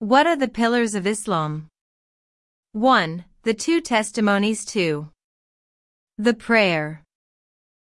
What are the pillars of Islam? 1. The two testimonies 2. The prayer.